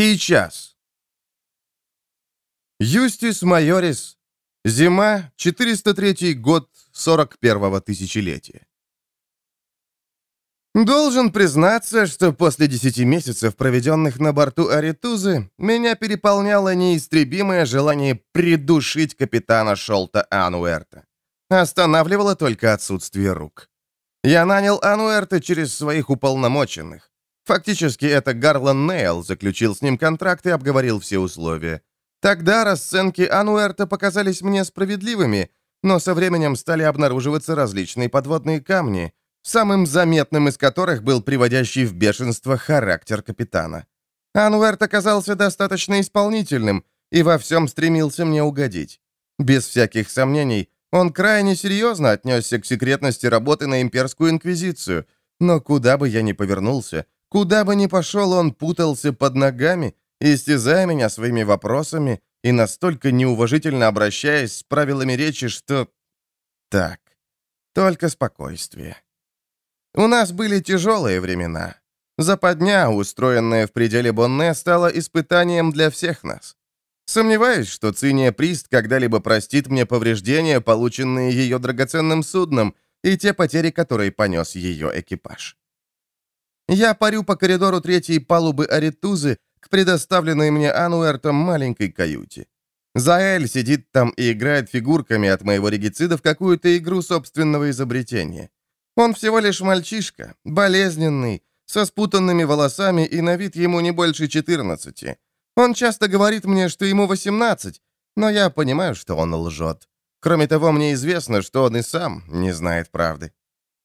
Сейчас. Юстис Майорис. Зима, 403 год 41-го тысячелетия. Должен признаться, что после десяти месяцев, проведенных на борту Аритузы, меня переполняло неистребимое желание придушить капитана Шолта Ануэрта. Останавливало только отсутствие рук. Я нанял Ануэрта через своих уполномоченных. Фактически это Гарлан Нейл заключил с ним контракт и обговорил все условия. Тогда расценки Ануэрта показались мне справедливыми, но со временем стали обнаруживаться различные подводные камни, самым заметным из которых был приводящий в бешенство характер капитана. Ануэрт оказался достаточно исполнительным и во всем стремился мне угодить. Без всяких сомнений, он крайне серьезно отнесся к секретности работы на имперскую инквизицию, но куда бы я ни повернулся, куда бы ни пошел, он путался под ногами, истязая меня своими вопросами и настолько неуважительно обращаясь с правилами речи, что... Так, только спокойствие. У нас были тяжелые времена. Западня, устроенная в пределе Бонне, стала испытанием для всех нас. Сомневаюсь, что Циния Прист когда-либо простит мне повреждения, полученные ее драгоценным судном, и те потери, которые понес ее экипаж. Я парю по коридору третьей палубы Аритузы к предоставленной мне Ануэртом маленькой каюте. Заэль сидит там и играет фигурками от моего регицида в какую-то игру собственного изобретения. Он всего лишь мальчишка, болезненный, со спутанными волосами и на вид ему не больше 14. Он часто говорит мне, что ему 18, но я понимаю, что он лжет. Кроме того, мне известно, что он и сам не знает правды.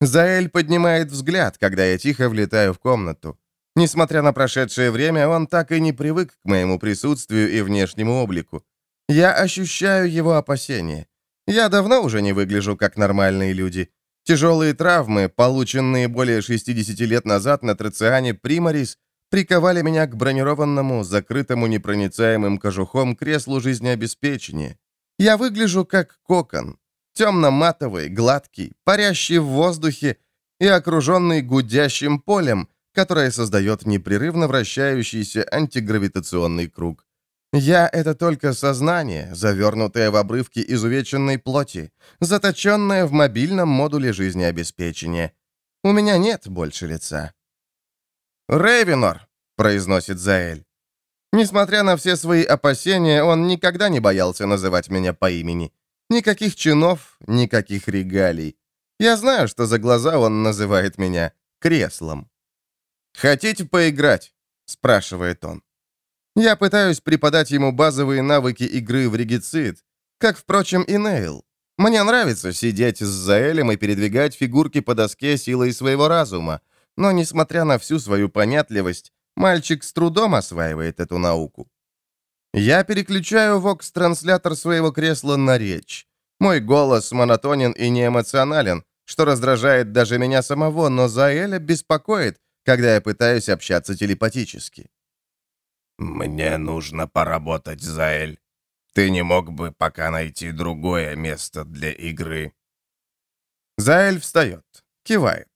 Заэль поднимает взгляд, когда я тихо влетаю в комнату. Несмотря на прошедшее время, он так и не привык к моему присутствию и внешнему облику. Я ощущаю его опасения. Я давно уже не выгляжу как нормальные люди. Тяжелые травмы, полученные более 60 лет назад на Трациане Примарис, приковали меня к бронированному, закрытому непроницаемым кожухом креслу жизнеобеспечения. Я выгляжу как кокон, темно-матовый, гладкий, парящий в воздухе и окруженный гудящим полем, которое создает непрерывно вращающийся антигравитационный круг. Я — это только сознание, завернутое в обрывки изувеченной плоти, заточенное в мобильном модуле жизнеобеспечения. У меня нет больше лица. «Рейвенор», — произносит Заэль. Несмотря на все свои опасения, он никогда не боялся называть меня по имени. Никаких чинов, никаких регалий. Я знаю, что за глаза он называет меня креслом. «Хотите поиграть?» — спрашивает он. Я пытаюсь преподать ему базовые навыки игры в регицид, как, впрочем, и Нейл. Мне нравится сидеть с Заэлем и передвигать фигурки по доске силой своего разума, но, несмотря на всю свою понятливость, мальчик с трудом осваивает эту науку. Я переключаю вокс-транслятор своего кресла на речь. Мой голос монотонен и неэмоционален, что раздражает даже меня самого, но Заэля беспокоит, когда я пытаюсь общаться телепатически. «Мне нужно поработать, Заэль. Ты не мог бы пока найти другое место для игры?» Заэль встает, кивает.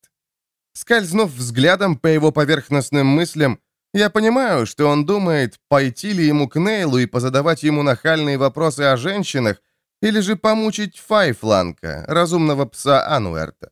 Скользнув взглядом по его поверхностным мыслям, я понимаю, что он думает, пойти ли ему к Нейлу и позадавать ему нахальные вопросы о женщинах, или же помучить Файфланка, разумного пса Ануэрта.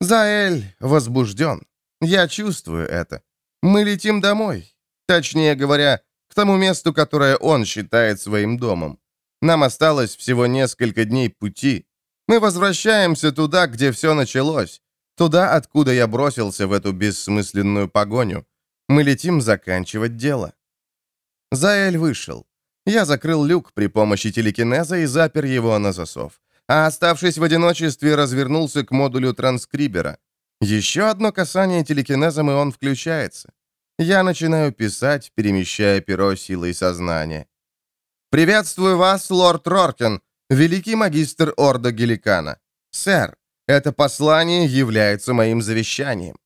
Заэль возбужден. Я чувствую это. Мы летим домой. Точнее говоря, к тому месту, которое он считает своим домом. Нам осталось всего несколько дней пути. Мы возвращаемся туда, где все началось. Туда, откуда я бросился в эту бессмысленную погоню. Мы летим заканчивать дело. Заэль вышел. Я закрыл люк при помощи телекинеза и запер его на засов. А оставшись в одиночестве, развернулся к модулю транскрибера. Еще одно касание телекинезом, и он включается. Я начинаю писать, перемещая перо силой сознания. «Приветствую вас, лорд Роркен, великий магистр Орда Геликана. Сэр, это послание является моим завещанием».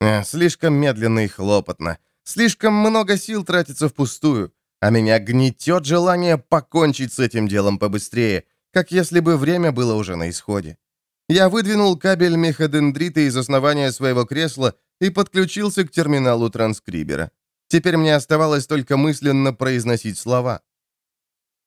Эх, слишком медленно и хлопотно. Слишком много сил тратится впустую, а меня гнетет желание покончить с этим делом побыстрее, как если бы время было уже на исходе. Я выдвинул кабель меходендрита из основания своего кресла и подключился к терминалу транскрибера. Теперь мне оставалось только мысленно произносить слова.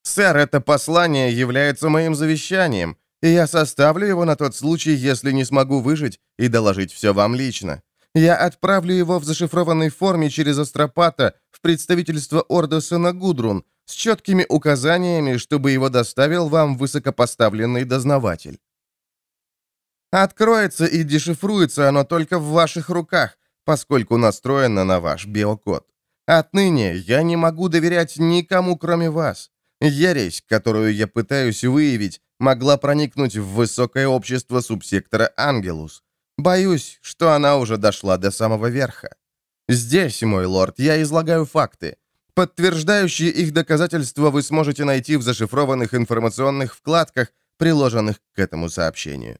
«Сэр, это послание является моим завещанием, и я составлю его на тот случай, если не смогу выжить и доложить все вам лично. Я отправлю его в зашифрованной форме через Астропата в представительство Ордоса на Гудрун с четкими указаниями, чтобы его доставил вам высокопоставленный дознаватель. Откроется и дешифруется оно только в ваших руках, поскольку настроено на ваш биокод. Отныне я не могу доверять никому, кроме вас. Ересь, которую я пытаюсь выявить, могла проникнуть в высокое общество субсектора Ангелус. Боюсь, что она уже дошла до самого верха. Здесь, мой лорд, я излагаю факты. Подтверждающие их доказательства вы сможете найти в зашифрованных информационных вкладках, приложенных к этому сообщению.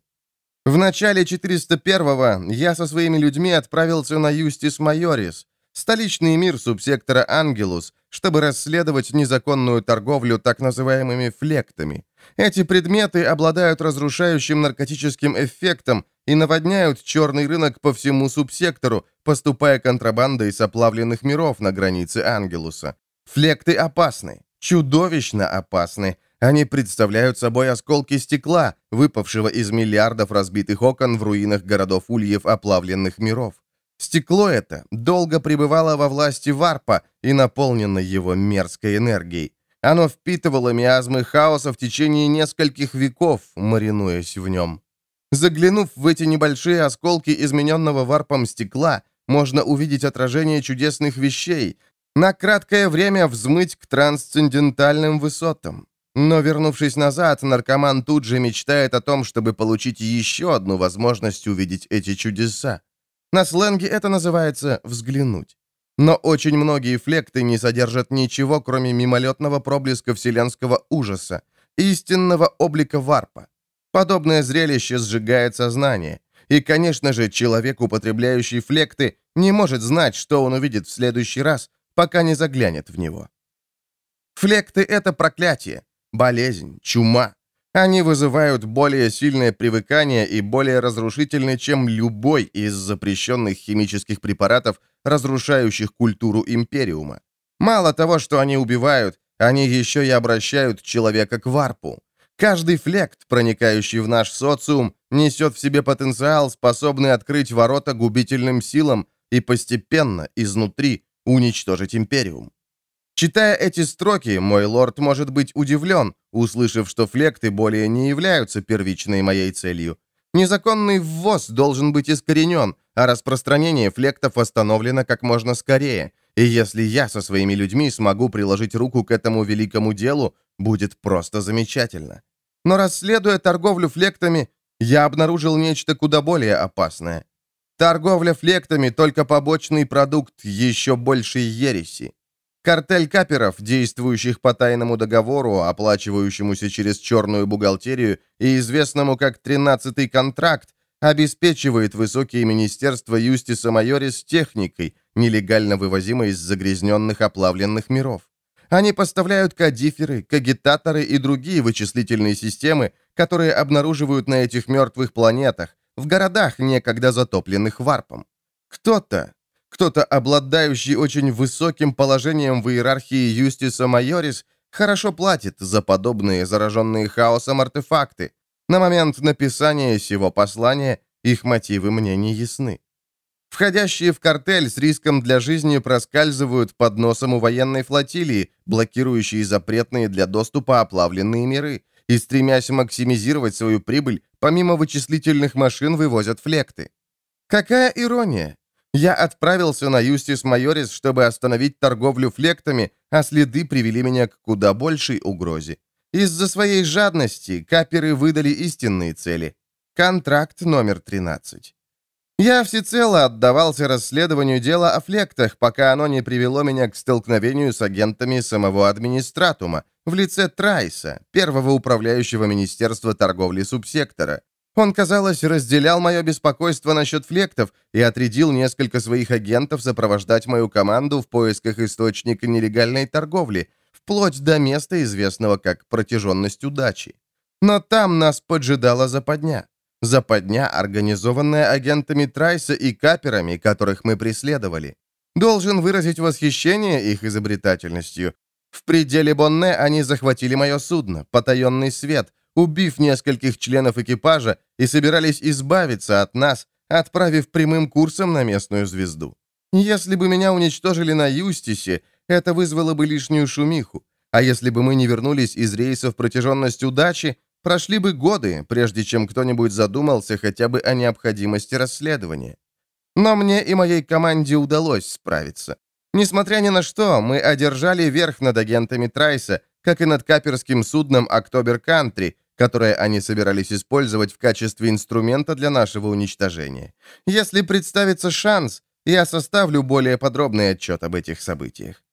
В начале 401-го я со своими людьми отправился на Юстис Майорис, столичный мир субсектора Ангелус, чтобы расследовать незаконную торговлю так называемыми флектами. Эти предметы обладают разрушающим наркотическим эффектом и наводняют черный рынок по всему субсектору, поступая контрабандой с оплавленных миров на границе Ангелуса. Флекты опасны, чудовищно опасны, они представляют собой осколки стекла, выпавшего из миллиардов разбитых окон в руинах городов ульев оплавленных миров. Стекло это долго пребывало во власти варпа и наполнено его мерзкой энергией. Оно впитывало миазмы хаоса в течение нескольких веков, маринуясь в нем. Заглянув в эти небольшие осколки измененного варпом стекла, можно увидеть отражение чудесных вещей, на краткое время взмыть к трансцендентальным высотам. Но, вернувшись назад, наркоман тут же мечтает о том, чтобы получить еще одну возможность увидеть эти чудеса. На сленге это называется «взглянуть». Но очень многие флекты не содержат ничего, кроме мимолетного проблеска вселенского ужаса, истинного облика варпа. Подобное зрелище сжигает сознание. И, конечно же, человек, употребляющий флекты, не может знать, что он увидит в следующий раз, пока не заглянет в него. Флекты — это проклятие болезнь, чума. Они вызывают более сильное привыкание и более разрушительны, чем любой из запрещенных химических препаратов, разрушающих культуру Империума. Мало того, что они убивают, они еще и обращают человека к варпу. Каждый флект, проникающий в наш социум, несет в себе потенциал, способный открыть ворота губительным силам и постепенно, изнутри, уничтожить Империум. Читая эти строки, мой лорд может быть удивлен, услышав, что флекты более не являются первичной моей целью. Незаконный ввоз должен быть искоренен, а распространение флектов остановлено как можно скорее. И если я со своими людьми смогу приложить руку к этому великому делу, будет просто замечательно. Но расследуя торговлю флектами, я обнаружил нечто куда более опасное. Торговля флектами — только побочный продукт еще большей ереси. Картель каперов, действующих по тайному договору, оплачивающемуся через черную бухгалтерию и известному как «тринадцатый контракт», обеспечивает высокие министерства Юстиса Майорис техникой, нелегально вывозимой из загрязненных оплавленных миров. Они поставляют кодиферы, кагитаторы и другие вычислительные системы, которые обнаруживают на этих мертвых планетах, в городах, некогда затопленных варпом. Кто-то, кто-то, обладающий очень высоким положением в иерархии Юстиса Майорис, хорошо платит за подобные зараженные хаосом артефакты. На момент написания сего послания их мотивы мне не ясны. Входящие в картель с риском для жизни проскальзывают под носом у военной флотилии, блокирующие запретные для доступа оплавленные миры, и, стремясь максимизировать свою прибыль, помимо вычислительных машин вывозят флекты. Какая ирония! Я отправился на Юстис Майорис, чтобы остановить торговлю флектами, а следы привели меня к куда большей угрозе. Из-за своей жадности каперы выдали истинные цели. Контракт номер 13. Я всецело отдавался расследованию дела о флектах, пока оно не привело меня к столкновению с агентами самого администратума в лице Трайса, первого управляющего Министерства торговли субсектора. Он, казалось, разделял мое беспокойство насчет флектов и отрядил несколько своих агентов сопровождать мою команду в поисках источника нелегальной торговли, вплоть до места, известного как протяженность удачи. Но там нас поджидала западня. Западня, организованная агентами Трайса и каперами, которых мы преследовали. Должен выразить восхищение их изобретательностью. В пределе Бонне они захватили мое судно, потаенный свет, убив нескольких членов экипажа и собирались избавиться от нас, отправив прямым курсом на местную звезду. Если бы меня уничтожили на Юстисе, это вызвало бы лишнюю шумиху. А если бы мы не вернулись из рейсов протяженность удачи, прошли бы годы, прежде чем кто-нибудь задумался хотя бы о необходимости расследования. Но мне и моей команде удалось справиться. Несмотря ни на что, мы одержали верх над агентами Трайса, как и над каперским судном «Октобер Кантри», которое они собирались использовать в качестве инструмента для нашего уничтожения. Если представится шанс, я составлю более подробный отчет об этих событиях.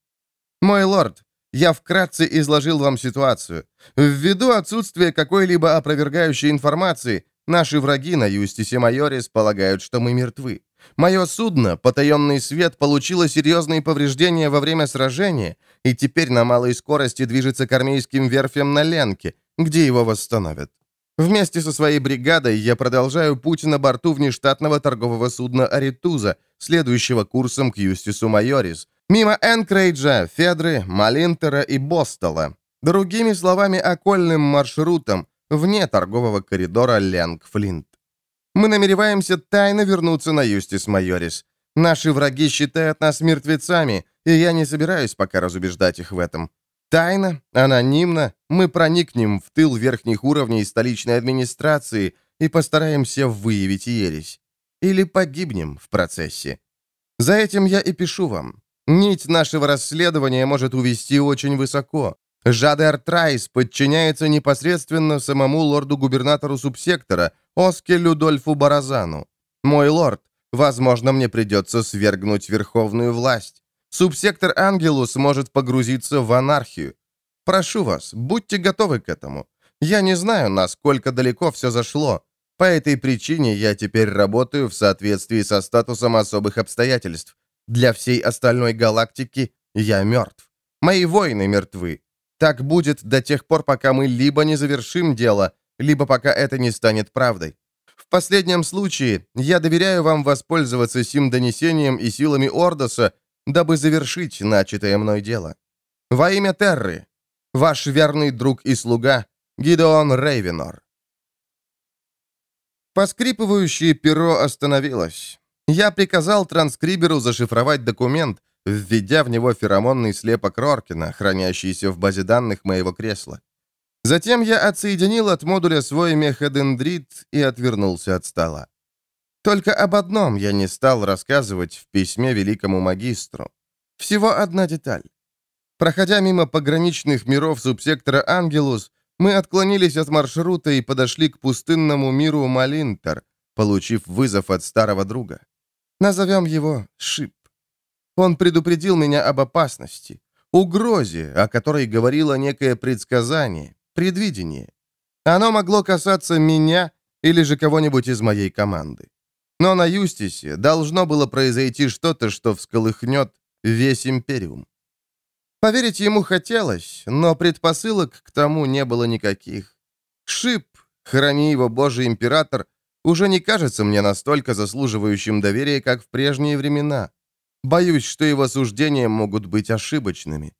Мой лорд, я вкратце изложил вам ситуацию. Ввиду отсутствия какой-либо опровергающей информации, наши враги на Юстисе Майорис полагают, что мы мертвы. Мое судно, потаенный свет, получило серьезные повреждения во время сражения и теперь на малой скорости движется к армейским верфям на Ленке, где его восстановят. Вместе со своей бригадой я продолжаю путь на борту внештатного торгового судна «Аритуза», следующего курсом к Юстису Майорис, мимо Энкрейджа, Федры, Малинтера и Бостола. Другими словами, окольным маршрутом, вне торгового коридора Ленг-Флинт. Мы намереваемся тайно вернуться на Юстис Майорис. Наши враги считают нас мертвецами, и я не собираюсь пока разубеждать их в этом. Тайно, анонимно мы проникнем в тыл верхних уровней столичной администрации и постараемся выявить ересь. Или погибнем в процессе. За этим я и пишу вам. Нить нашего расследования может увести очень высоко. Жадер Трайс подчиняется непосредственно самому лорду-губернатору субсектора, Оске Людольфу Баразану. Мой лорд, возможно, мне придется свергнуть верховную власть. Субсектор Ангелус может погрузиться в анархию. Прошу вас, будьте готовы к этому. Я не знаю, насколько далеко все зашло. По этой причине я теперь работаю в соответствии со статусом особых обстоятельств. Для всей остальной галактики я мертв. Мои воины мертвы. Так будет до тех пор, пока мы либо не завершим дело, либо пока это не станет правдой. В последнем случае я доверяю вам воспользоваться сим донесением и силами Ордоса, дабы завершить начатое мной дело. Во имя Терры, ваш верный друг и слуга Гидеон Рейвенор. Поскрипывающее перо остановилось. Я приказал транскриберу зашифровать документ, введя в него феромонный слепок Роркина, хранящийся в базе данных моего кресла. Затем я отсоединил от модуля свой меходендрит и отвернулся от стола. Только об одном я не стал рассказывать в письме великому магистру. Всего одна деталь. Проходя мимо пограничных миров субсектора Ангелус, мы отклонились от маршрута и подошли к пустынному миру Малинтер, получив вызов от старого друга. Назовем его Шип. Он предупредил меня об опасности, угрозе, о которой говорило некое предсказание, предвидение. Оно могло касаться меня или же кого-нибудь из моей команды. Но на Юстисе должно было произойти что-то, что всколыхнет весь Империум. Поверить ему хотелось, но предпосылок к тому не было никаких. Шип, храни его Божий Император, уже не кажется мне настолько заслуживающим доверия, как в прежние времена. Боюсь, что его суждения могут быть ошибочными.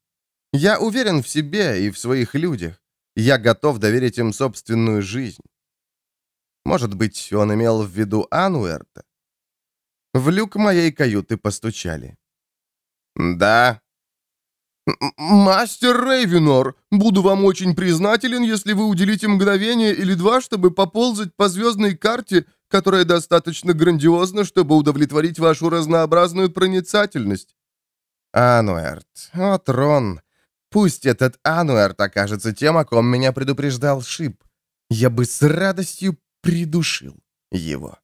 Я уверен в себе и в своих людях. Я готов доверить им собственную жизнь. Может быть, он имел в виду Ануэрта? В люк моей каюты постучали. «Да». «Мастер Рейвенор, буду вам очень признателен, если вы уделите мгновение или два, чтобы поползать по звездной карте, которая достаточно грандиозна, чтобы удовлетворить вашу разнообразную проницательность». «Ануэрт, о, трон, пусть этот Ануэрт окажется тем, о ком меня предупреждал Шип. Я бы с радостью придушил его.